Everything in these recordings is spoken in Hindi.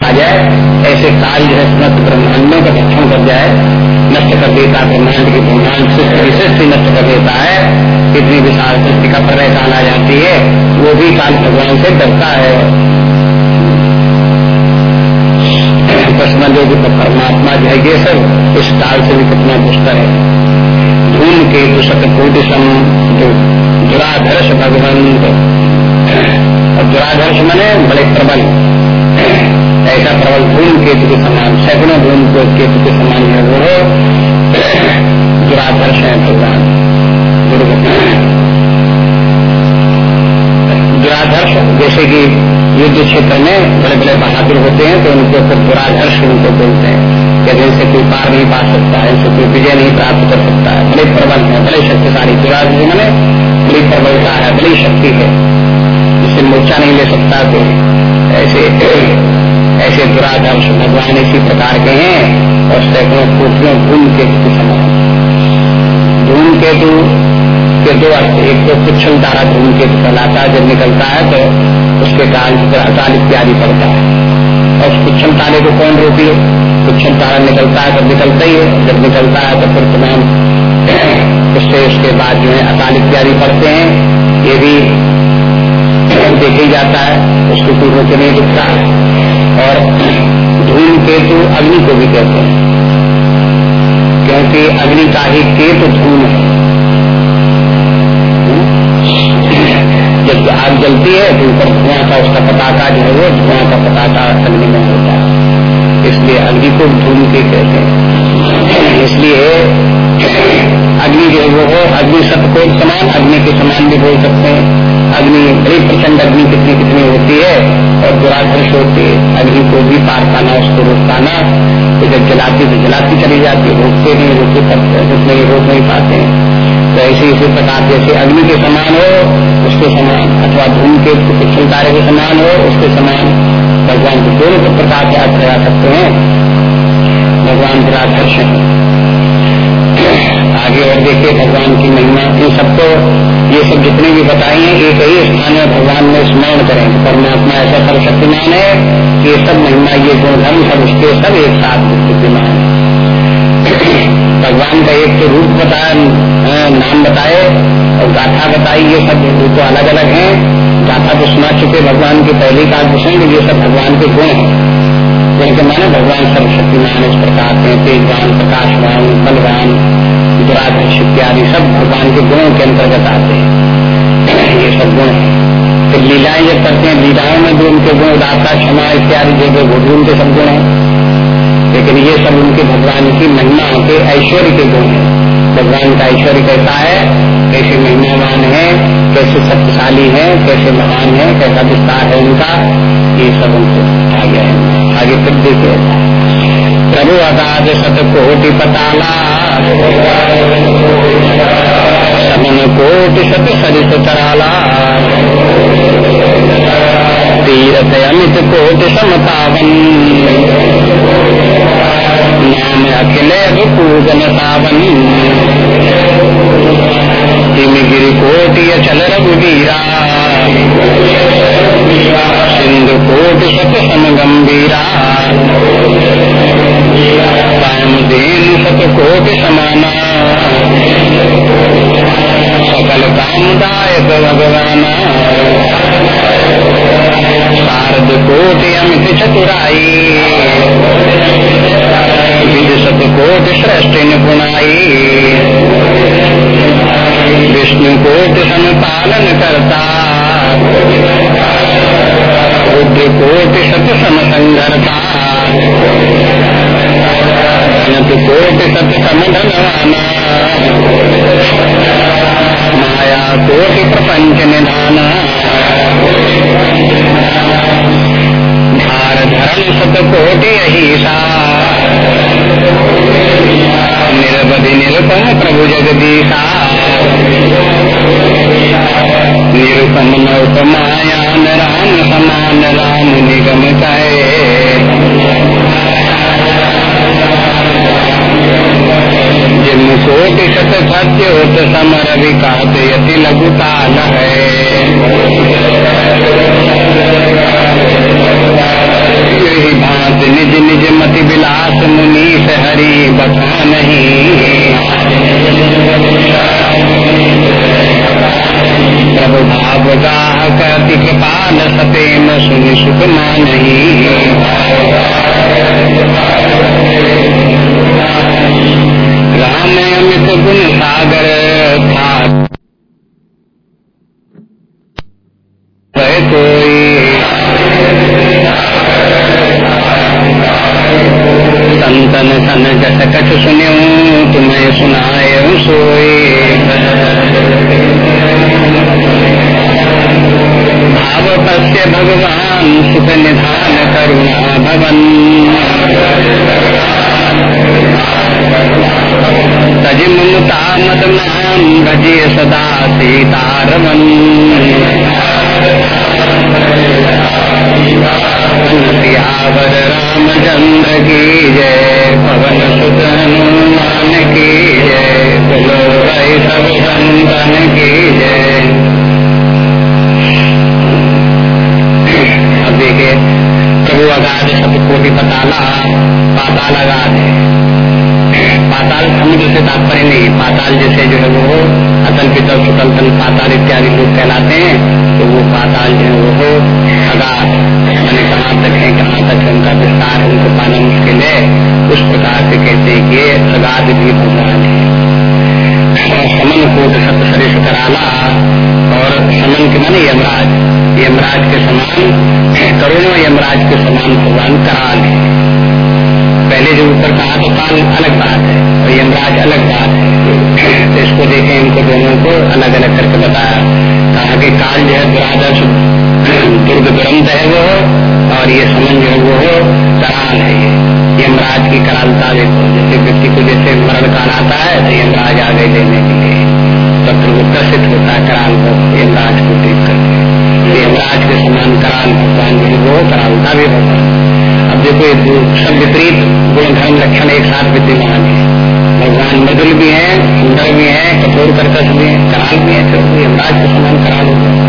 आ जाए, ऐसे काल जो है समस्त ब्रह्मांडों का भक्षण कर जाए, नष्ट कर देता ब्रह्मांड की ब्रह्मांड सृष्टि विशिष्ट नष्ट कर देता है, कितनी विशाल सृष्टि का प्रलय काल आ जाती है, वो भी काल भगवान से डरता है। प्रश्न जो परमात्मा जो है, ये सब इस काल से भी कितना दुष्कर है। धूम के दुषक कोटि सम जो दुराधर्ष भगवंत और दुराधर्ष मने बड़े प्रबल। ऐसा प्रबल धूम केतु के समान सैकड़ों धूम को केतु के समान है वो दुराधर्ष है भगवान। दुराधर्ष जैसे कि युद्ध क्षेत्र में बड़े बड़े बहादुर होते हैं तो उनके ऊपर दुराधर्श उनको बोलते हैं। कि जिनसे कोई पार नहीं पा सकता है इनसे कोई विजय नहीं प्राप्त कर सकता है। बड़े प्रबल है, बड़े शक्तिशाली दुराधर्ष मैंने बड़ी प्रबलता है, बड़ी शक्ति है। जिससे मोर्चा नहीं ले सकता तो ऐसे ऐसे दुराधर्ष भगवान इसी प्रकार के हैं और सैकड़ों कोटियों धूम केतु के समान धूम केतु के दो अर्थ, एक तो कुछ तारा धूम केतु कहलाता है जब निकलता है तो उसके कारण अकाल इत्यादि पड़ता है। और कुच्छम तारे को कौन रोकी? है कुच्छम तारा निकलता है तब निकलता ही है। जब निकलता है तो फिर तमाम उससे उसके बाद जो है अकाल इत्यादि पड़ते हैं। ये भी देखे जाता है, उसको कोई रोके नहीं दिखता। और धूम केतु, अग्नि को भी कहते हैं। क्योंकि अग्नि का ही केतु धूम है। जब आग जलती है तो ऊपर धुआँ का उसका पताका जो है वो धुआँ का पताका अग्नि में होता है। इसलिए अग्नि को धूम के कहते हैं। इसलिए अग्नि जो है वो हो, अग्नि सत्य समान अग्नि के समान भी बोल सकते हैं। अग्नि, बड़ी प्रचंड अग्नि कितनी कितनी होती है और दुराधर्ष होती है अग्नि को भी पार पाना उसको रोक पाना तो जब जलाती तो जलाती चली जाती है, रोकते नहीं, रोकते तब कुछ नहीं रोक नहीं पाते हैं। तो ऐसे इसी प्रकार जैसे अग्नि के समान हो, उसके समान, अथवा धूम के पिछल तारे के समान हो, उसके समान भगवान को दोनों प्रकार से अर्थ लगा सकते हैं। भगवान दुराधर्ष आगे और देखिए भगवान की महिमा इन सबको, ये सब जितने भी बताए हैं, एक ही स्थान में भगवान में स्मरण करें। परमात्मा ऐसा सर्वशक्तिमान है कि ये सब महिमा, ये गुणधर्म सब उसके सब एक साथ विद्यमान है। भगवान का एक तो रूप बताया नाम बताए और गाथा बताई, ये सब तो अलग अलग हैं। गाथा तो सुना चुके भगवान के पहले का प्रसंग ये सब भगवान के गुण हैं। जिनके माने भगवान सर्वशक्तिमान इस प्रकार के तेजवान, प्रकाशवान, बलवान दुराधर्ष इत्यादि सब भगवान के गुणों के अंतर्गत आते हैं। ये सब गुण है। फिर लीलाएँ जब करते हैं, लीलाओं में भी उनके गुण दाता क्षमा इत्यादि जो वो भी उनके सब गुण है। लेकिन ये सब उनके भगवान की महिमा के, ऐश्वर्य के गुण है। भगवान का ऐश्वर्य कैसा है? कैसे महिमावान है? कैसे शक्तिशाली है? कैसे महान है? कैसा विस्तार है उनका? ये सब उनको आगे है। आगे फिर देखे प्रभु अगाध सत कोटि पताला। समन कोटि सत सरित कराला तीरथ अमित कोटि समतावन। अखिले पूजन सावन तिम गिरि कोटि अचल रघुवीरा सिंधु कोटि सत सम गंभीरा काम देन सत कोटि समाना सकल कामदायक भगवाना शारद कोटि अमित चतुराई कोटि सृष्टि निपुणाई विष्णु कोटि सम पालन करता बुद्धि कोटि सत सम संघरता अनंत कोटि सत माया कोटि प्रपंच निधाना धार धर्म सत कोटि अहिसा निरवधि निरुपम प्रभु जगदीशा निरुपम नौपमायान राम समान राम निगम कहे। जिम कोटि सत सत्य होत समर विकास यति लघुताल है। निज निज मति विलास मुनीस हरि नहीं। प्रभु भाव गाह करति कृपाल सपेम सुन सुख मानही। राम अमित गुण सागर था। सीतारवन सियावर रामचंद्र की जय, पवन सुत की जय बोलो की जय। अब देखिए, प्रभु अगाध सब कोटि पताला पाताल अगाध है। पाताल समुद्र से तात्पर्य नहीं। पाताल जैसे जो है वो अतल पितल, सुतल तल पाताल इत्यादि लोग कहलाते हैं। तो वो पाताल जो है वो अगाध। मैंने कहाँ तक है, कहाँ तक है उनका विस्तार, उनको पाना मुश्किल है। उस प्रकार से कहते हैं कि अगाध भी भगवान है। समन सत्य सरिष कराला और समन के माने यमराज। यमराज के समान करोड़ों यमराज के समान भगवान कराल है। पहले जो ऊपर कहा तो काल अलग बात है, और यमराज अलग बात है। तो इसको देखें, इनको दोनों को अलग अलग करके बताया। कहा कि काल जो है दुरादर्श दुर्ग दुरंत है वो, और ये समन जो है वो कराल है ये। यमराज की करालता देखो, जैसे व्यक्ति को जैसे मरण काल आता है तो यमराज आ गए लेने के लिए। तब वो प्रसिद्ध होता है कराल को को देख करके यमराज के समान कराल भगवान जो वो करालता भी भगवान अब देखो सब विपरीत गुण धर्म लक्षण एक साथ विद्यमान है। भगवान मधुर भी है, सुंदर भी है, कठोर कर्कश भी है, कराल भी है तो यमराज के समान कराल होता है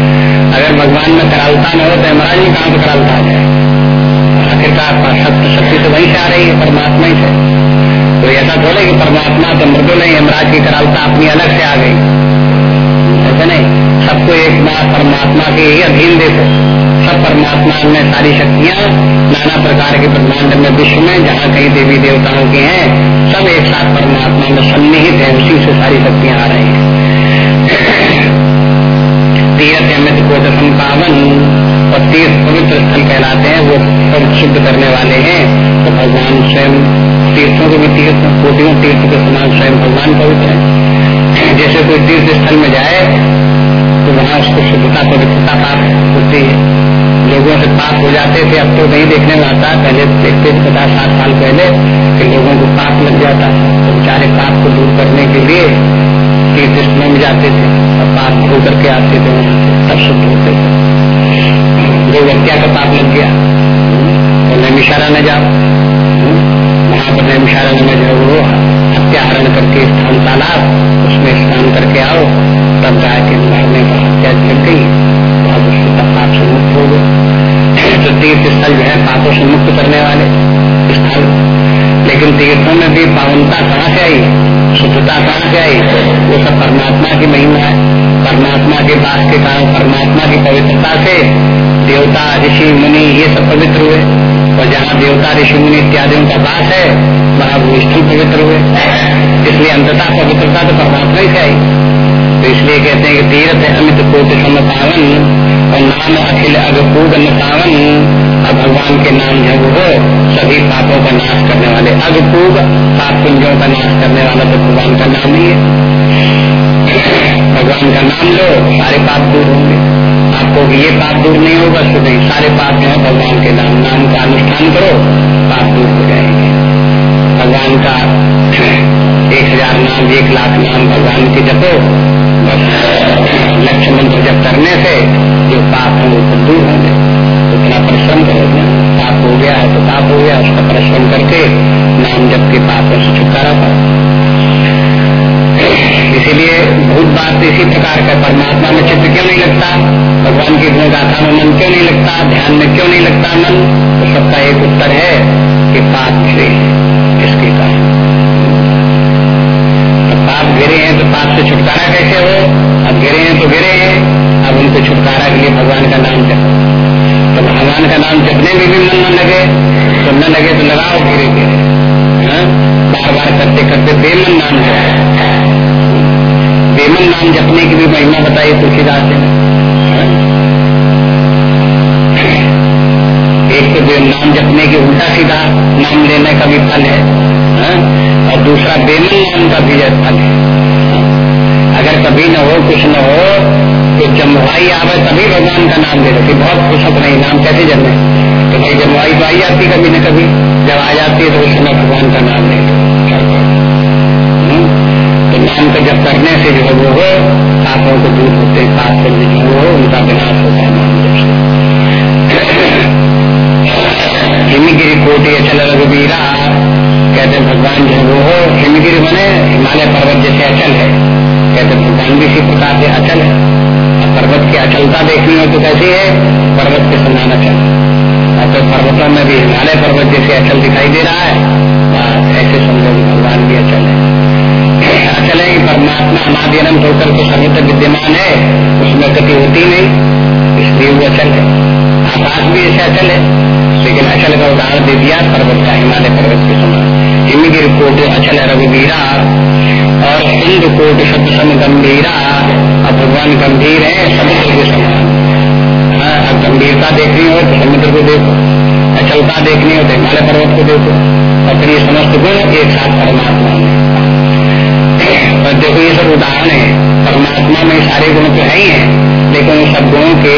अगर भगवान में करालता न हो तो यमराज भी कहाँ से करालता जाए आखिरकार सत्य शक्ति तो वहीं से आ रही है, परमात्मा ही से तो ऐसा थोड़े कि परमात्मा तो मृदुल नहीं, यमराज की करालता अपनी अलग से आ गई। ऐसा नहीं, सबको एक बार परमात्मा के ही अधीन देखो। सब परमात्मा में सारी शक्तियाँ, नाना प्रकार के ब्रह्मांड में विश्व में, जहाँ कई देवी देवताओं के हैं, सब एक साथ परमात्मा में सन्निहित है, उसी से सारी शक्तियाँ आ रही हैं। तीर्थ अमित कोट संपावन और तीर्थ पवित्र स्थल कहलाते हैं, वो सब शुद्ध करने वाले हैं। तो भगवान स्वयं तीर्थों के भी तीर्थ, कोटियों तीर्थ के समान स्वयं भगवान पवित्र है। जैसे कोई तीर्थ स्थल में जाए तो वहाँ उसको शुद्धता, पवित्रता प्राप्त होती है। लोगों से पाप हो जाते थे, अब तो नहीं देखने में आता। पहले देखते थे पचास सात साल पहले कि लोगों को पाप लग जाता। तो बेचारे पाप को दूर करने के लिए तीर्थ स्थलों में जाते थे और पाप धो करके आते थे तब शुद्ध होते थे। जो हत्या का पाप लग गया। तो नैमिशारा न जाओ। वहाँ पर नैमिशारा में जो वो हत्या हरण करके स्थान तालाब, उसमें स्नान करके आओ। तब जाके मरने का हत्या लग गई। तो अब उससे पाप से मुक्त हो गए। तो तीर्थ स्थल जो है, पापों से मुक्त करने वाले स्थल लेकिन तीर्थों में भी पावनता कहाँ से आई? शुद्धता कहाँ आई वो सब परमात्मा की महिमा है। परमात्मा के पास के कारण, परमात्मा की पवित्रता से देवता, ऋषि, मुनि, ये सब पवित्र हुए। और जहाँ देवता, ऋषि, मुनि इत्यादि का वास है, वहाँ स्थल पवित्र हुए। इसलिए अंततः पवित्रता तो परमात्मा ही से आई तो इसलिए कहते हैं कि तीर्थ अमित कोट सम पावन और नाम अखिल अगपूग पावन और भगवान के नाम जो हो, सभी पापों का नाश करने वाले अगपूग पाप पुंजों का नाश करने वाला तो भगवान का नाम ही है। भगवान का नाम लो, सारे पाप दूर होंगे। आपको ये पाप दूर नहीं होगा तो नहीं सारे पाप जो भगवान के नाम नाम का अनुष्ठान करो, पाप दूर हो जाएँगे। भगवान का एक हज़ार नाम, एक लाख नाम भगवान के जपो। बस लक्ष्य जप करने से जो पाप है, वो दूर होंगे। इतना परिश्रम करोगे पाप हो गया है तो पाप हो गया, उसका परिश्रम करके नाम जब के पाप से छुटकारा पाओ। इसीलिए भूत बात तो इसी प्रकार का परमात्मा में चित्र क्यों नहीं लगता? भगवान की गुणगाथा में मन क्यों नहीं लगता? ध्यान में क्यों नहीं लगता मन? तो सबका एक उत्तर है कि पाप घिरे इसके कारण। तो पाप घिरे हैं तो पाप से छुटकारा कैसे हो? अब घिरे हैं तो घिरे हैं। अब उनको छुटकारा के लिए भगवान का नाम जपो जपने में भी मन न लगे तो न लगे तो लगाओ धीरे धीरे हाँ? बार बार करते करते बेमन नाम जाए बेमन नाम जपने की भी महिमा बताई तुलसीदास ने हाँ? एक तो नाम जपने की उल्टा सीधा नाम लेने का भी फल है हाँ? और दूसरा बेमन नाम का भी फल है अगर कभी न हो, कुछ न हो तो जब जमवाई आवे तभी भगवान का नाम ले लो बहुत खुश हो नहीं नाम कैसे जन्मे? तो भाई जब जमवाई तो आई जाती कभी न कभी। जब आ जाती है तो उस समय भगवान का नाम ले हम्म? तो नाम को जब करने से जो है, वो हो, पापों को दूर होते, पाप से जो हो, उनका विनाश होता है नाम हिमगिरी कोटि अचल रघुवीरा, कहते भगवान जो वो हो, हिमगिरी बने, हिमालय पर्वत जैसे अचल है। कहते भगवान भी इसी प्रकार से अचल है। पर्वत की अचलता देखनी हो तो कैसी है? पर्वत के समान अचल तो पर्वतों में भी हिमालय पर्वत जैसे अचल दिखाई दे रहा है। ऐसे समझो भगवान भी अचल है। अचल है कि परमात्मा अनादि अनंत होकर के सर्वत्र विद्यमान है। उसमें गति होती नहीं। इसलिए वो अचल है। आकाश भी ऐसे अचल है। लेकिन अचल का उदाहरण दे दिया, पर्वत का हिमालय पर्वत के समान हिमगिर कोट अचल रघुवीरा। और सिंधु कोट सम गंभीरा और भगवान गंभीर है समुद्र के समान। हाँ, अब गंभीरता देखनी हो तो समुद्र को देखो। अचलता देखनी हो तो हिमालय पर्वत को देखो। और फिर ये समस्त गुण एक साथ परमात्मा में। और देखो ये सब उदाहरण है। परमात्मा में सारे गुण तो है ही है लेकिन उन सब गुणों के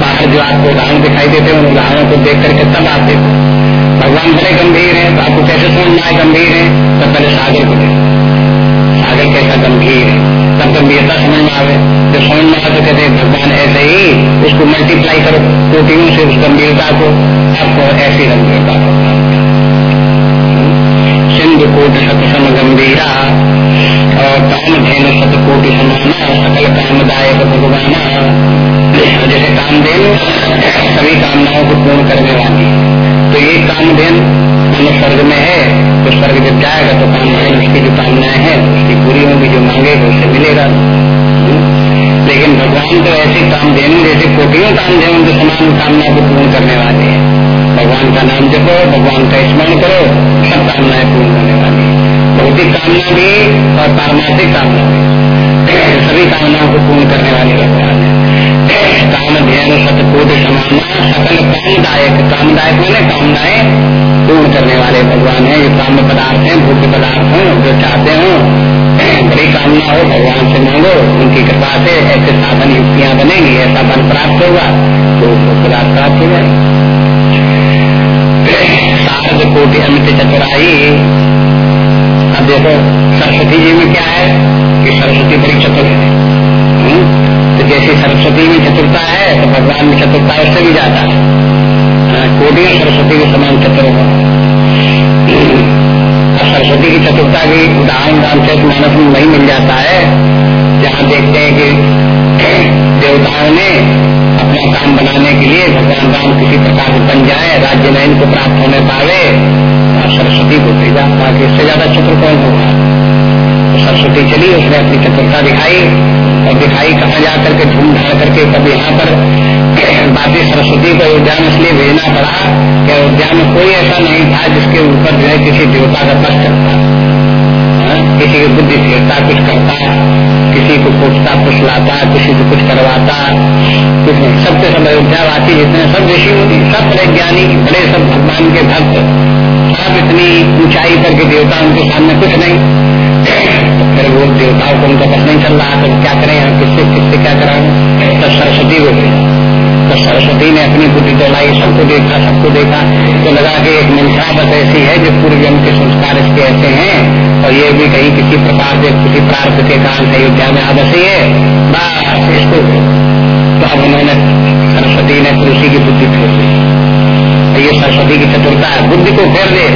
बाहर जो आपको उदाहरण दिखाई देते हैं उन उदाहरणों को देख करके तब आप देखो। भगवान बड़े गंभीर है तो आपको कैसे समझ में आए गंभीर है? तो पहले सागर को देखो। सागर कैसा गंभीर तब गंभीरता समझ में आवे, जब समझ में आए तो कहते भगवान ऐसे ही उसको मल्टीप्लाई करो, कोटियों से उस गंभीरता को, आपको ऐसी गंभीरता को सिंधु कोटि सतसम गंभीरा, और काम धेन सतकोटि समाना, सकल कामदायक भगवाना। जैसे कामधेन, सभी कामनाओं को पूर्ण करने वाली। तो ये कामधेन मानो स्वर्ग में है तो स्वर्ग जब जाएगा तो कामधेन उसकी जो कामनाएँ हैं उसकी पूरी होगी, जो मांगेगा उससे मिलेगा। लेकिन भगवान तो ऐसे कामधेनु जैसे कोटियों कामधेनु के समान कामना को पूर्ण करने वाले हैं। भगवान का नाम जपो, भगवान का स्मरण करो, सब कामनाएँ पूर्ण करने वाली है। भौतिक कामना भी और पारमार्थिक कामना भी। सभी कामनाओं को पूर्ण करने वाले भगवान है। काम ध्यान सतकोट समाना कामदायक। कामदायक मैंने कामनाएँ पूर्ण करने वाले भगवान है। जो काम पदार्थ है भूख पदार्थ हैं, जो चाहते हो। बड़ी कामना हो, भगवान से मांगो, उनकी कृपा से ऐसे साधन युक्तियाँ बनेंगी, ऐसा बल प्राप्त होगा तो पदार्थ प्राप्त हो जाएगा। शारद कोटि अमित चतुराई अब देखो, सरस्वती जी में क्या है कि सरस्वती बड़ी चतुर है। तो जैसे सरस्वती में चतुरता है तो भगवान में चतुरता उससे भी ज़्यादा है। कोटि सरस्वती के समान चतुर हो। और सरस्वती की चतुरता की उदाहरण रामचरित मानस में वही मिल जाता है, जहाँ देखते हैं कि देवताओं ने काम बनाने के लिए भगवान राम किसी प्रकार से बन जाए, राज्य में इनको प्राप्त होने पावे और सरस्वती को भेजा ताकि इससे ज़्यादा चतुर कौन होगा? तो सरस्वती चली, उसने अपनी चतुरता दिखाई, और दिखाई कहा जा करके धार करके कब यहाँ पर बाकी सरस्वती को अयोध्या में इसलिए भेजना पड़ा कि अयोध्या में कोई ऐसा नहीं था जिसके ऊपर जो है किसी देवता का कष्ट करता किसी की बुद्धि फेरता, कुछ करता, किसी को पूछता, कुछ फुसलाता किसी को कुछ करवाता, कुछ सबके सब अयोध्यावासी जितने सब ऋषि सब बड़े ज्ञानी, बड़े सब भगवान के भक्त, सब इतनी ऊंचाई पर के देवता उनके सामने कुछ नहीं। फिर वो देवताओं को उनका बस नहीं चल रहा तो क्या करें हम किससे किससे क्या कराएँ तो सरस्वती को भेजा तो सरस्वती ने अपनी बुद्धि दौड़ाई सबको देखा सबको देखा तो लगा कि एक मंत्रा बस ऐसी है जो पूर्व जन्म के संस्कार इसके ऐसे हैं। और ये भी कहीं किसी प्रकार से, किसी प्रार्थ के कारण अयोध्या में आ है बस इसको तो अब उन्होंने सरस्वती ने तुलसी की बुद्धि फेर दी तो ये सरस्वती की चतुरता है, बुद्धि को फेर दे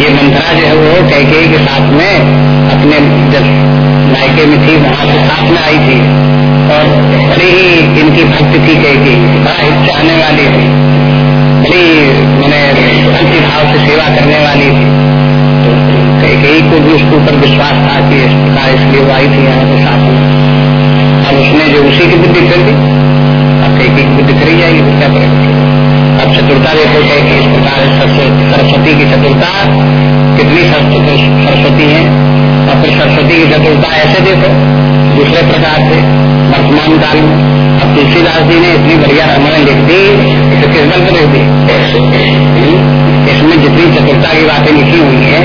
ये मंत्रा जो है वो कैके के साथ में अपने जब नायके में थी, वहाँ से साथ में आई थी। और बड़ी इनकी भक्ति थी कैके बड़ा हित चाहने वाली थी बड़ी मैंने भक्ति भाव से सेवा करने वाली थी तो कैके को भी उसके ऊपर विश्वास था कि इस प्रकार इसलिए वो आई थी यहाँ के साथ में। अब उसने जो उसी की बुद्धि कर दी एक की बुद्धि करी जाएगी तो क्या करेगा? अब चतुरता देखो कि इस प्रकार सरस्वती की चतुरता, कितनी सरस्वती है? और फिर सरस्वती की चतुरता ऐसे देखो दूसरे प्रकार से वर्तमान काल में। अब तुलसीदास जी ने इतनी बढ़िया रामायण लिख दी तो किस बल पर लिख दी इसमें जितनी चतुरता की बातें लिखी हुई है,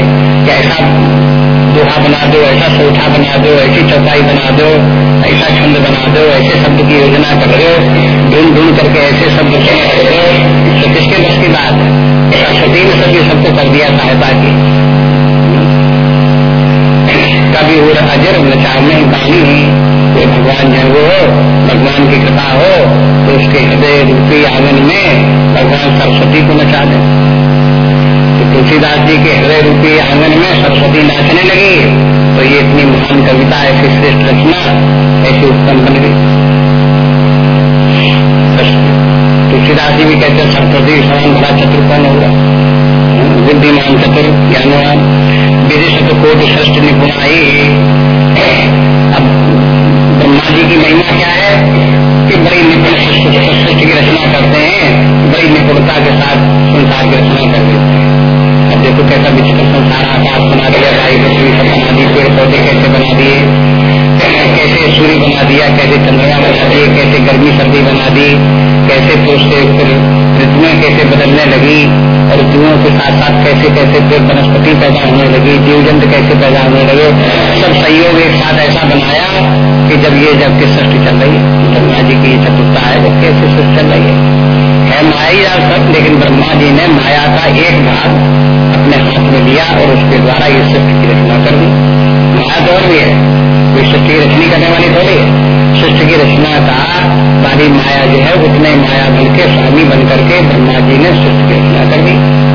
कि ऐसा दोहा बना दो, ऐसा सोठा बना दो, ऐसी चौपाई बना दो, ऐसा छंद बना दो, ऐसे शब्द की योजना कर हो ढूंढ ढूंढ करके ऐसे शब्द कर दो। तो किसके बस की बात? है सरस्वती ने सभी सबको कर दिया सहायता की। कभी और अजर नचाने पानी कोई भगवान जो वो भगवान की कृपा हो तो उसके हृदय रूपी आँगन में भगवान सरस्वती को नचा दे। तो तुलसीदास जी के हृदय रूपी आँगन में सरस्वती नाचने लगी। तो ये इतनी महान कविता, ऐसी श्रेष्ठ रचना, ऐसी उत्पन्न बन गई। तुलसीदास जी भी कहते हैं, सरस्वती समान बड़ा चतुर कौन होगा? बुद्धिमान चतुर, ज्ञानवान। विदिशत कोट श्रेष्ठ निपुणाई अब ब्रह्मा जी की महिमा क्या है? कि बड़ी निपुण सृष्टि की रचना करते हैं। बड़ी निपुणता के साथ संसार की रचना कर देते हैं। अब देखो कैसा विचित्र संसार आकाश बना दिया भाई पृथ्वी सब बना दी, पेड़ पौधे कैसे बना दिए, कैसे सूर्य बना दिया, कैसे चंद्रमा बना दिए, कैसे गर्मी सर्दी बना दी, कैसे तो फिर ऋतुएँ कैसे बदलने लगी और जीवों के साथ साथ कैसे कैसे फिर वनस्पति पैदा होने लगी जीव जंतु कैसे पैदा होने लगे, सब सहयोग एक साथ ऐसा बनाया कि जब ये जब की सृष्टि चल रही है, ब्रह्मा जी की चतुर्था है, वो कैसे सृष्टि चल रही है? है माया सब, लेकिन ब्रह्मा जी ने माया का एक भाग अपने हाथ में लिया और उसके द्वारा ये सृष्टि की रचना कर दी। माया दौर भी है। कोई सृष्टि की रचनी करने वाली थोड़ी है। सृष्टि की रचना का वाली माया जो है, उतने माया बन के, स्वामी बन करके ब्रह्मा जी ने सृष्टि की रचना कर दी।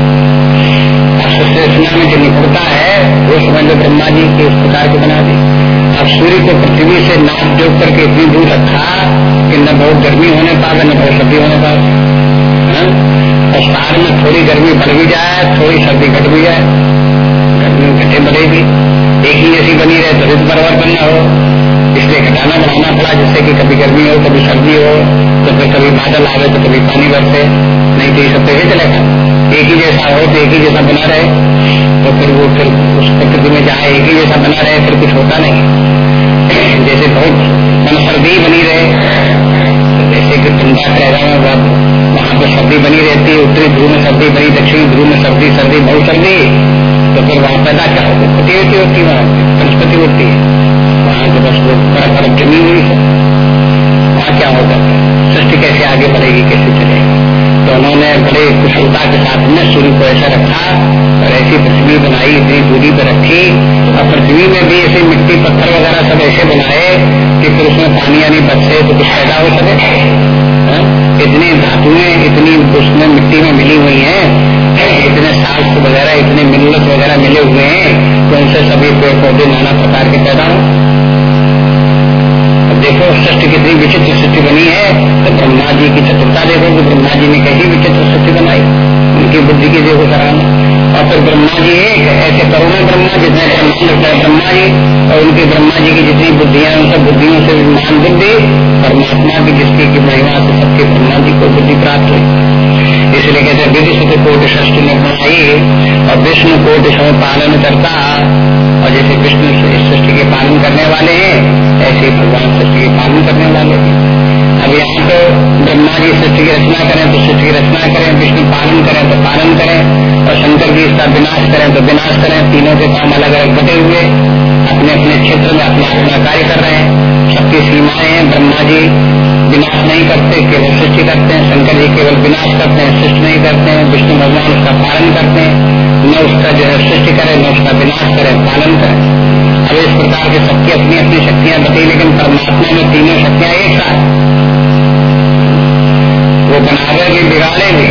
सृष्टि रचना में जो निपुणता है, वो समझ ब्रह्मा जी के इस प्रकार के बना दी। अब सूर्य को पृथ्वी से नाप जोड़ करके इतनी दूर रखा कि न बहुत गर्मी होने पावे, न बहुत सर्दी होने पावे। हाँ? साल में थोड़ी गर्मी बढ़ भी जाए, थोड़ी सर्दी घट भी जाए, गर्मी घटे बढ़ेगी। एक ही जैसी बनी रहे तो ऋतु परिवर्तन न हो। इसलिए घटाना बढ़ाना पड़ा, जिससे कि कभी गर्मी हो, कभी सर्दी हो तो फिर कभी बादल आवे तो कभी पानी बरसे। नहीं तो ये सब तो चलेगा। एक ही जैसा हो तो एक ही जैसा बना रहे तो फिर वो फिर उस प्रकृति में जाए एक ही जैसा बना रहे, फिर कुछ होता नहीं। जैसे बहुत मन सर्दी बनी रहे जैसे कि ठंडा रहा है, वहाँ पे सर्दी बनी रहती है, उत्तरी ध्रुव में सर्दी बनी, दक्षिणी ध्रुव में सर्दी सर्दी, बहुत सर्दी। तो फिर वहाँ पैदा क्या होगी? क्षति होती होती वहाँ, वनस्पति होती है। वहाँ तो बस वो बड़ा बड़ा जमी हुई है। वहाँ क्या होगा? सृष्टि कैसे आगे बढ़ेगी, कैसे चलेगी? तो उन्होंने बड़े कुशलता के साथ में सूर्य को ऐसा रखा और ऐसी पृथ्वी बनाई, इतनी दूरी पर रखी। और पृथ्वी में भी ऐसे मिट्टी, पत्थर वगैरह सब ऐसे बनाए कि फिर उसमें पानी यानी बचे तो कुछ पैदा हो सके। हाँ? इतनी धातुएँ, इतनी उसमें मिट्टी में मिली हुई है। इतने साल्ट वगैरह, इतने मिनरल्स वगैरह मिले हुए हैं तो उनसे सभी पेड़ पौधे नाना प्रकार के पैदा हो। देखो, सृष्टि कितनी विचित्र सृष्टि बनी है तो ब्रह्मा जी की चतुरता देखो कि ब्रह्मा जी ने कैसी विचित्र सृष्टि बनाई। उनकी बुद्धि की देखो सराहना। और फिर ब्रह्मा जी एक ऐसे करोड़ों ब्रह्मा, जितने ब्रह्मा जी। और उनके ब्रह्मा जी की जितनी बुद्धियाँ उन सब बुद्धियों से महान बुद्धि परमात्मा की जिसकी की महिमा से सबके ब्रह्मा जी को बुद्धि प्राप्त हुई। इसलिए कहते हैं सुख कोट षष्टि में बनाई और विष्णु कोट समय पालन करता और जैसे विष्णु सृष्टि के पालन करने वाले हैं, ऐसे भगवान सृष्टि के पालन करने वाले हैं। अब यहाँ तो ब्रह्मा जी सृष्टि की रचना करें तो सृष्टि की रचना करें, विष्णु पालन करें तो पालन करें, और शंकर जी इसका विनाश करें तो विनाश करें, तीनों के काम अलग अलग बटे हुए। अपने अपने क्षेत्र में अपना अपना कार्य कर रहे हैं। सबकी सीमाएँ हैं। ब्रह्मा जी विनाश नहीं करते केवल सृष्टि करते हैं। शंकर जी केवल विनाश करते हैं सृष्टि नहीं करते हैं। विष्णु भगवान उसका पालन करते हैं। न उसका जो है सृष्टि करे न उसका विनाश करे पालन करे। अब इस प्रकार के सबकी अपनी अपनी शक्तियाँ बताई लेकिन परमात्मा में तीनों शक्तियाँ एक साथ। वो बनावे भी बिगाड़े भी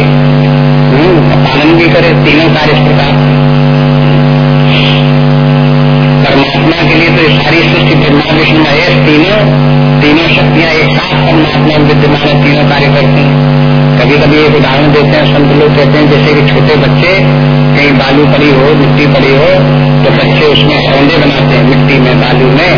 हम्म, पालन भी करे तीनों कार्य इस प्रकार। परमात्मा के लिए तो सारी सृष्टि ब्रह्मा, विष्णु, महेश तीनों तीनों शक्तियाँ एक साथ परमात्मा विद्यमान है, तीनों कार्य करती हैं। कभी कभी एक उदाहरण देते हैं, संत लोग कहते हैं, जैसे कि छोटे बच्चे, कहीं बालू पड़ी हो, मिट्टी पड़ी हो तो बच्चे उसमें सौंदे बनाते हैं, मिट्टी में, बालू में।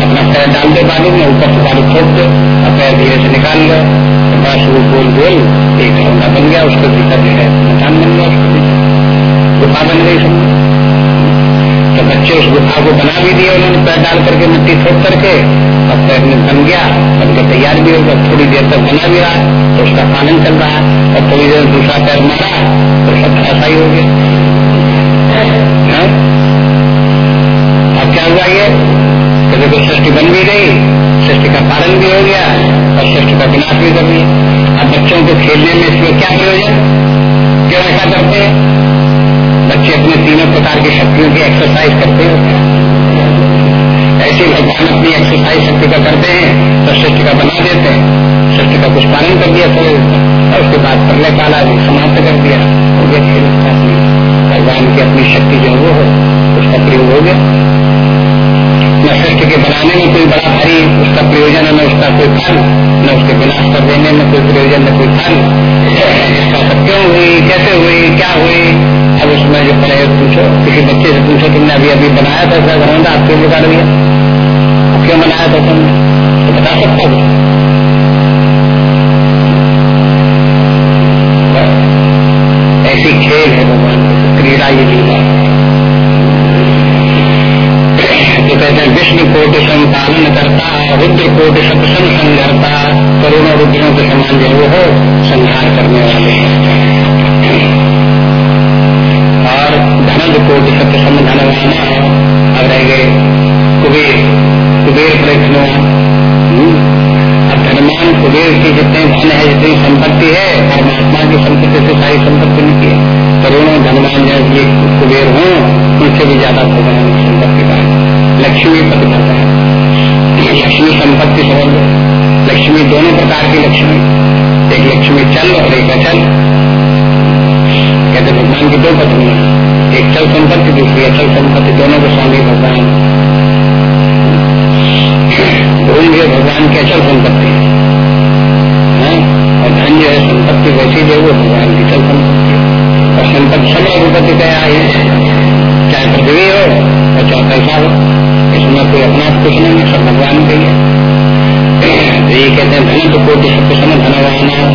अपना पैर डाल दे बालू में, ऊपर से बालू ठोक दो, और पैर धीरे से निकाल लो तो बस वो गोल गोल एक सौंदा बन गया, उसके भीतर जो है मकान बन गया, उसके गुफा बन गई सब। तो बच्चे उस गुफा को बना भी दिए, उन्होंने पैर डाल करके मिट्टी ठोक करके और पैर में बन गया, बन के तैयार भी होगा थोड़ी देर तक बना भी रहा तो उसका पालन चल रहा, और थोड़ी देर दूसरा पैर मारा तो सब ऐसा ही हो? गया अब क्या हुआ ये? तो देखो, सृष्टि बन भी गई, सृष्टि का पालन भी हो गया, और सृष्टि का विनाश भी कर दिया अब बच्चों को खेलने में इसमें क्या प्रयोजन? क्यों ऐसा करते हैं? बच्चे अपने तीनों प्रकार की शक्तियों की एक्सरसाइज करते हैं। ऐसे भगवान अपनी एक्सरसाइज शक्ति का करते हैं तो सृष्टि का बना देते हैं। सृष्टि का कुछ पालन कर दिया थोड़े और उसके बाद प्रलय काल भी समाप्त कर दिया। हो गया भगवान की अपनी शक्ति जो वो हो उसका प्रयोग हो गया। न सृष्टि के बनाने में कोई बड़ा भारी उसका प्रयोजन है, न उसका कोई फल, न उसके विनाश कर देने में कोई प्रयोजन, न कोई फल। इसका क्यों हुई, कैसे हुई, क्या हुई? अब उसमें जो पढ़े, पूछो। किसी बच्चे से पूछो, तुमने अभी अभी बनाया था उसका घरौंदा आपके बिगाड़ दिया? क्यों बनाया था तुमने? तो बता सकता हो। ऐसी खेल है भगवान, क्रीड़ा ये लीला। जो कहते हैं विष्णु कोटि संपालन करता, रुद्र कोटि सत्संग संघरता करोड़ों रुद्रों के समान जो वो हो, संहार करने वाले और धनज कोटि सत्य सम धनवाना, अब रह गए कुबेर। कुबेर धनवान। हम्म। अब धनवान कुबेर की जितने धन है, जितनी संपत्ति है, परमात्मा की संपत्ति से सारी संपत्ति नहीं है। करोड़ों धनवान जो ये कुबेर हो, उनसे भी ज़्यादा संपत्ति का लक्ष्मी पद भरता है। लक्ष्मी संपत्ति समझ लक्ष्मी दोनों प्रकार की लक्ष्मी। एक लक्ष्मी चल और एक अचल। कहते भगवान की दो पत्नी एक चल संपत्ति, दूसरी अचल संपत्ति। दोनों के स्वामी भगवान। भूल गए भगवान की अचल संपत्ति। है? और धन जो है, संपत्ति वैसी जो वो भगवान की चल संपत्ति और संपत्ति सब अधिपति क्या है। चाहे पृथ्वी हो और चाहे पैसा हो। इसमें कोई अपना कुछ नहीं है सब भगवान के लिए। तो ये कहते हैं, धन तो कोटि सत्य समय धनवाना,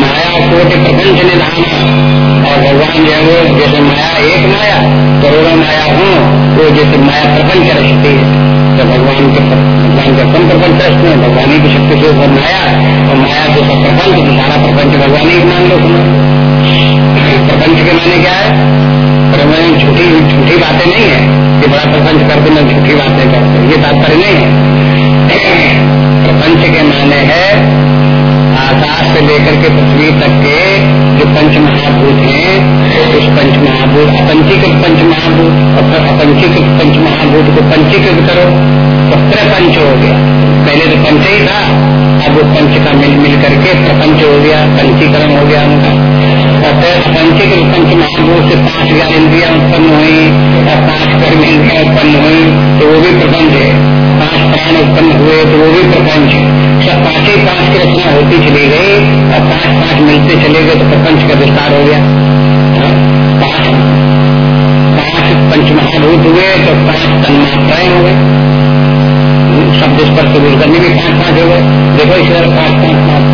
माया कोटि प्रपंच निधाना। और भगवान जो है वो, जैसे माया एक माया, करोड़ों माया हो, वो जैसे माया प्रपंच रचती है। तो भगवान के भगवान का कम प्रपंच रचते हैं, भगवान की शक्ति से ऊपर माया, और माया से सब प्रपंच, सारा प्रपंच भगवान ही मान लो प्रपंच के माने क्या है? प्रपंच झूठी झूठी बातें नहीं है। कि बड़ा प्रपंच करते मैं झूठी बातें करते ये तात्पर्य नहीं है। प्रपंच के माने है आकाश से लेकर के पृथ्वी तक के जो पंच महाभूत हैं उस पंच महाभूत अपंचीकृत पंच महाभूत और अपंचीकृत पंच महाभूत को पंचीकृत करो। तो प्रपंच हो गया। पहले तो पंच ही था अब वो पंच का मिल मिल करके प्रपंच हो गया पंचीकरण हो गया उनका। और अपंचीकृत पंच महाभूत से पाँच ज्ञान इंद्रिया उत्पन्न हुई और पाँच कर्म इंद्रिया उत्पन्न हुई तो वो भी प्रपंच है। पाँच प्राण उत्पन्न हुए तो वो भी प्रपंच है। सब पाँच ही पाँच की रचना होती चली गई और पाँच पाँच मिलते चले गए तो प्रपंच का विस्तार हो गया। हाँ, पाँच। पाँच पंच महाभूत हुए तो पाँच तन्मात्राएँ हो गए शब्द स्पर्श गुरगंधी भी पाँच पाँच हो गए देखो, इस तरह पाँच पाँच पाँच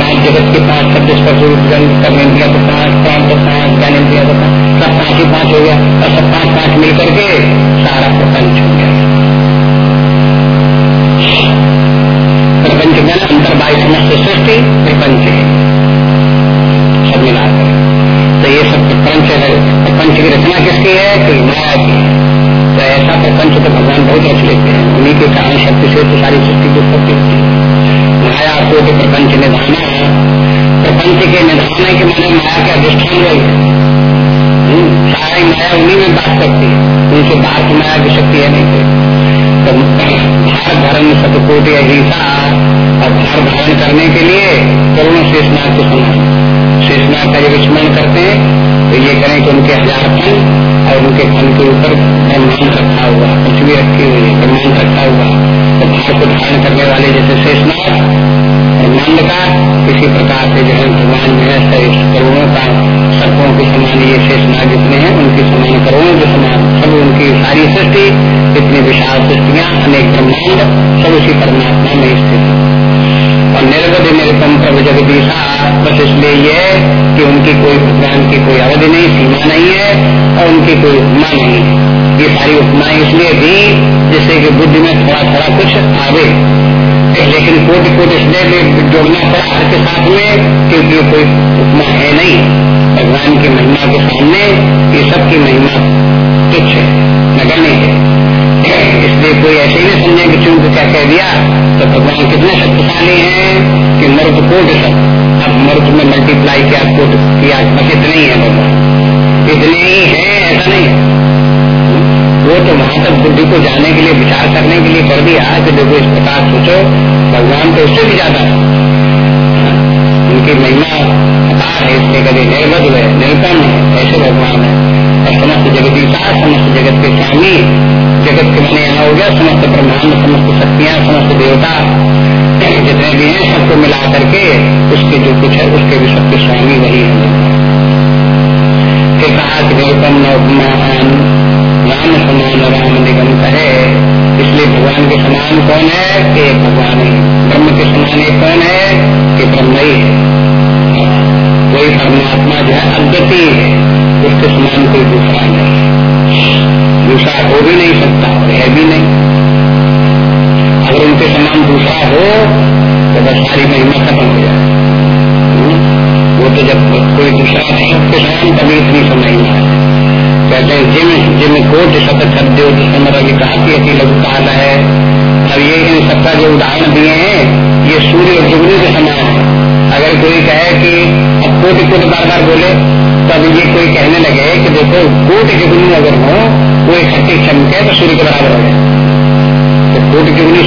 पाँच जगत के पाँच शब्द स्पर्श करने दिया तो पाँच पाँच तो पाँच ज्ञान दिया तो पाँच सब पाँच ही पाँच हो गया और सब पाँच पाँच मिलकर के सारा प्रपंच हो गया। प्रपंच में अंतर्बाई समस्त सृष्टि, प्रपंच सब मिलाकर तो ये सब प्रपंच है। प्रपंच की रचना किसकी है? कि माया की। तो ऐसा प्रपंच तो भगवान बहुत रच लेते हैं। उन्हीं के कारण शक्ति से तो सारी सृष्टि की उत्पत्ति होती है। माया को तो प्रपंच निधाना प्रपंच के निधाने के माने माया के अधिष्ठान रही है। हम्म, सारी माया उन्हीं में बात करती है। उनसे बाहर की माया की शक्ति है नहीं कोई। भार धर्म सतकोटि अहिंसा और भार धारण करने के लिए करुण शेषनाथ को सुना शेषनाथ का जब स्मरण करते हैं तो ये करें कि उनके हज़ार फल और उनके फल के ऊपर ब्रह्मांड रखा हुआ पृथ्वी रखी हुई ब्रह्मांड रखा हुआ। तो भार को धारण करने वाले जैसे शेषनाथ ब्रह्मांड का किसी प्रकार से जो है भगवान जो है करुणों का, सर्पों के समान ये शेषनाग जितने हैं, उनकी समान करोड़ों के समान, सब उनकी सारी सृष्टि, इतनी विशाल सृष्टियाँ, अनेक ब्रह्मांड, सब उसी परमात्मा में स्थित है। और निर्वध निरुपम प्रभु जगदीशा बस इसलिए ये कि उनकी कोई भगवान की कोई अवधि नहीं, सीमा नहीं है और उनकी कोई उपमा नहीं है। ये सारी उपमाएँ इसलिए दी जिससे कि बुद्धि में थोड़ा थोड़ा कुछ आवे। लेकिन कोटि कोटि इसलिए जोड़ना पड़ा हर के साथ में क्योंकि कोई उपमा है नहीं। भगवान की महिमा के सामने ये सबकी महिमा तुच्छ है, नगण्य है। इसलिए कोई ऐसे ही समझे कि को क्या कह दिया? तो भगवान कितने शक्तिशाली हैं कि मर्द कोट सब। अब मर्द में मल्टीप्लाई किया कोट किया, बस इतने ही है भगवान। इतने ही है, ऐसा नहीं। वो तो वहाँ तक बुद्धि को जाने के लिए, विचार करने के लिए कर दिया कि देखो इस प्रकार सोचो, भगवान तो उससे भी ज़्यादा है। उनकी महिमा अपार है, इसलिए कभी निर्बद्ध है निरपन है, ऐसे भगवान है। समस्त जगदीशा समस्त जगत के स्वामी जगत के बने यहाँ हो गया, समस्त ब्रह्मांड, समस्त शक्तियाँ, समस्त देवता जितने भी हैं, सबको मिला करके उसके जो कुछ है, उसके भी सबके स्वामी वही है। फिर कहा कि निरुपम न राम समान राम निगम कहे, इसलिए भगवान के समान कौन है? कि भगवान ही। ब्रह्म के समान एक कौन है? कि ब्रह्म ही है। कोई परमात्मा जो है, अद्वितीय है। उसके समान कोई दूसरा नहीं। दूसरा हो भी नहीं सकता और है भी नहीं। अगर उनके समान दूसरा हो तो बस सारी महिमा खत्म हो जाए। वो तो जब कोई दूसरा नहीं, उसके समान तभी इतनी समय है। कहते हैं जिम जिम कोट शत छद्यो समरवि काफ़ी अति लघु काल है, अब ये इन सबका जो उदाहरण दिए हैं, ये सूर्य और जुगनू के समान है। अगर कोई कहे कि अब कोट कोट बार बार बोले तो अब ये कोई कहने लगे कि देखो, कोट जुगनू अगर हो, वो इकट्ठी चमके तो सूर्य के बराबर हो जाए। तो कोट जुगनू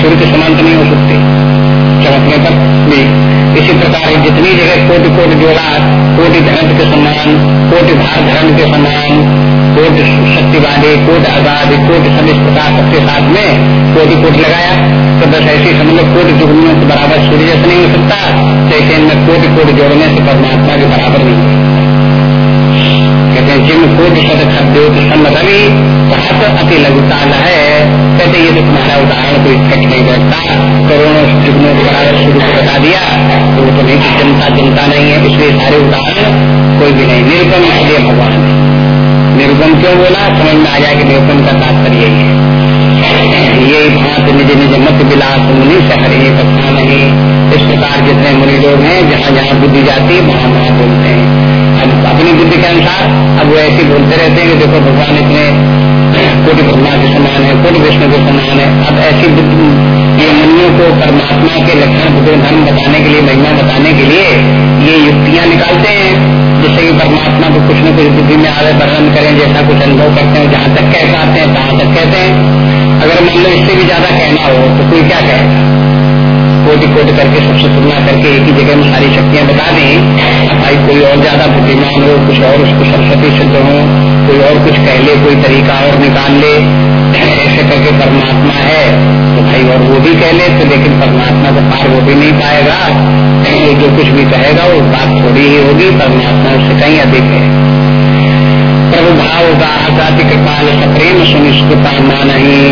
सूर्य के समान तो नहीं हो सकते। चमकने पर भी इसी प्रकार जितनी जगह कोट कोट जोड़ा कोटि धर्म के समान, कोट भार धर्म के समान, कोट शक्तिवादी, कोट आज़ाद, कोट सब इस प्रकार सबके साथ में कोटि, कोट लगाया तो बस ऐसी समझ कोट जुगनियों के बराबर सूर्य जैसे नहीं हो सकता, लेकिन कोट, कोटि जोड़ने से परमात्मा के बराबर नहीं है। कहते हैं, जिन कोटि शत खद्योत रवि बहुत अति लघुताल है। कहते ये तो तुम्हारा उदाहरण कोई फिट नहीं बैठता, करोड़ों जुगनों के बराबर शुरू को बता दिया तो वो तो नहीं कि जनता जनता नहीं है, इसलिए सारे उदाहरण कोई भी नहीं। निर्गम इसलिए भगवान निर्गम क्यों बोला? समझ में आ जाए कि निर्गम का तात्पर्य यही है। ये भात निज निज मत विलास मुनि से हरे कथा नहीं। इस प्रकार जितने मुनि लोग हैं, जहाँ जहाँ बुद्धि जाती है, वहाँ वहाँ बोलते हैं। अपनी बुद्धि के अनुसार अब वो ऐसे बोलते रहते हैं कि देखो भगवान इतने कोटि ब्रह्मा के समान है, कोटि विष्णु के समान है। अब ऐसी ये मुनियों को परमात्मा के लक्षण धर्म बताने के लिए, महिमा बताने के लिए ये युक्तियाँ निकालते हैं, जिससे कि परमात्मा को कुछ न कुछ बुद्धि में आगे वर्णन करें, जैसा कुछ अनुभव करते हैं, जहाँ तक कह पाते हैं, तहाँ तक कहते हैं। अगर मान लो इससे भी ज़्यादा कहना हो तो कोई क्या कहेगा कोटि कोटि करके, सबसे तुलना करके एक ही जगह में सारी शक्तियाँ बता दें भाई कोई और ज़्यादा बुद्धिमान हो, कुछ और उसको सरस्वती सिद्ध हो, कोई और कुछ कह ले, कोई तरीका और निकाल ले, ऐसे करके परमात्मा है तो भाई और वो भी कह ले तो लेकिन परमात्मा को पार वो भी नहीं पाएगा। जो कुछ भी कहेगा, वो बात थोड़ी ही होगी, परमात्मा उससे कहीं अधिक है। प्रभु भाव का आज़ादी कृपाल सप्रेम सुनिष्कृता नहीं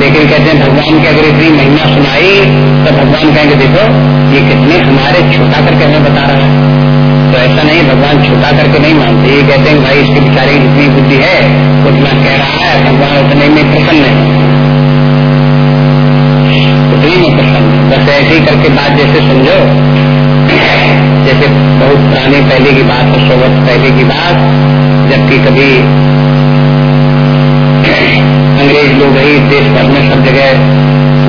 लेकिन कहते हैं, भगवान की अगर इतनी महिमा सुनाई तो भगवान कहेंगे, देखो, ये कितने हमारे छोटा करके हमें बता रहा है। तो ऐसा नहीं, भगवान छोटा करके नहीं मानते। ये कहते हैं, भाई, इसके बेचारे की जितनी बुद्धि है उतना कह रहा है, भगवान उतने में प्रसन्न है। उतनी में प्रसन्न बस ऐसे ही करके बात जैसे समझो। जैसे बहुत पुरानी पहले की बात है, सौ वर्ष पहले की बात, जबकि कभी अंग्रेज़ लोग ही देश भर में सब जगह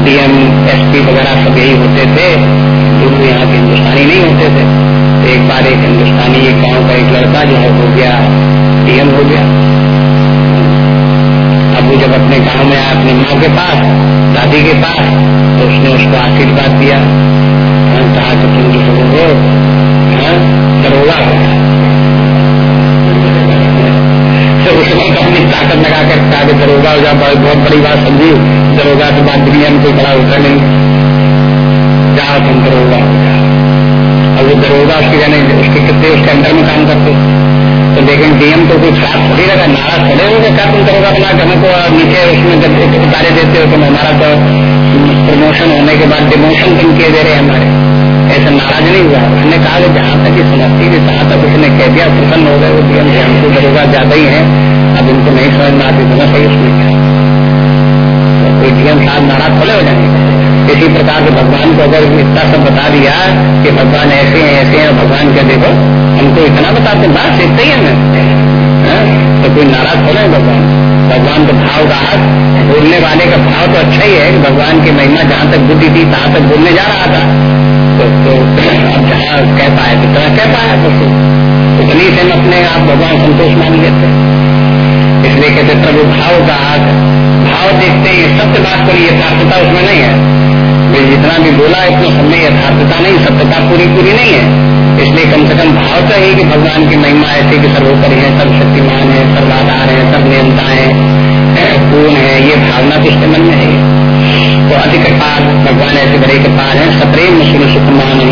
डीएम एसपी वगैरह सब यही होते थे। जो यहाँ के हिंदुस्तानी नहीं होते थे। तो एक बार एक हिंदुस्तानी, एक गाँव का एक लड़का जो है हो गया डीएम हो गया। अब वो जब अपने गाँव में आया, अपनी माँ के पास, दादी के पास तो उसने उसको आशीर्वाद दिया। कहा कि तुम जो हो हो तो उसने अपनी ताकत लगा कर कहा कि दरोगा हो जा बहुत बड़ी बात समझी। दरोगा के बाद दुनिया में कोई बड़ा होता नहीं। जाओ तुम दरोगा हो जाओ अब वो दरोगा उसके जाने, उसके कितने उसके अंदर में काम करते। तो लेकिन डीएम तो कोई खराब थोड़ी लगा नाराज़ थोड़े हो क्या तुम करोगे अपना घर को नीचे उसमें जब उतारे देते हो तुम हमारा तो प्रमोशन होने के बाद डिमोशन तुम किए दे रहे हमारे। ऐसा नाराज़ नहीं हुआ। उसने कहा कि जहाँ तक ये समझती थी तहाँ तक उसने कह दिया, प्रसन्न हो गए डीएम से हमको दरोगा ज़्यादा ही है। अब इनको नहीं समझ में आती तो सही क्या। तो डीएम साहब नाराज़ थोड़े हो जाएँगे। इसी प्रकार से भगवान को अगर इतना सब बता दिया कि भगवान ऐसे हैं ऐसे हैं, भगवान क्या देखो, हमको इतना बताते बात सीखते ही हमें। हाँ? तो कोई नाराज़ थोड़ा है भगवान। भगवान का भाव रहा बोलने वाले का भाव तो अच्छा ही है कि भगवान की महिमा जहाँ तक बुद्धि थी, तहाँ तक बोलने जा रहा था। जहाँ कह पाए तो तरह कह पाया तो उतनी से हम अपने आप भगवान संतोष मान लेते इसलिए कहते प्रभु भाव का भाव देखते ही सत्य बात को यथार्थता उसमें नहीं है वे जितना भी बोला इतना सब में यथार्थता नहीं सत्यता पूरी पूरी नहीं है। इसलिए कम से कम भाव तो है कि भगवान की महिमा ऐसी कि सर्वोपरि है सब शक्तिमान है सर्वाधार है सब नियंता है। पूर्ण है, ये भावना तो इसके मन में है। तो अति कृपाल भगवान ऐसे बड़े कृपाल है सप्रेम सुन सुख मानी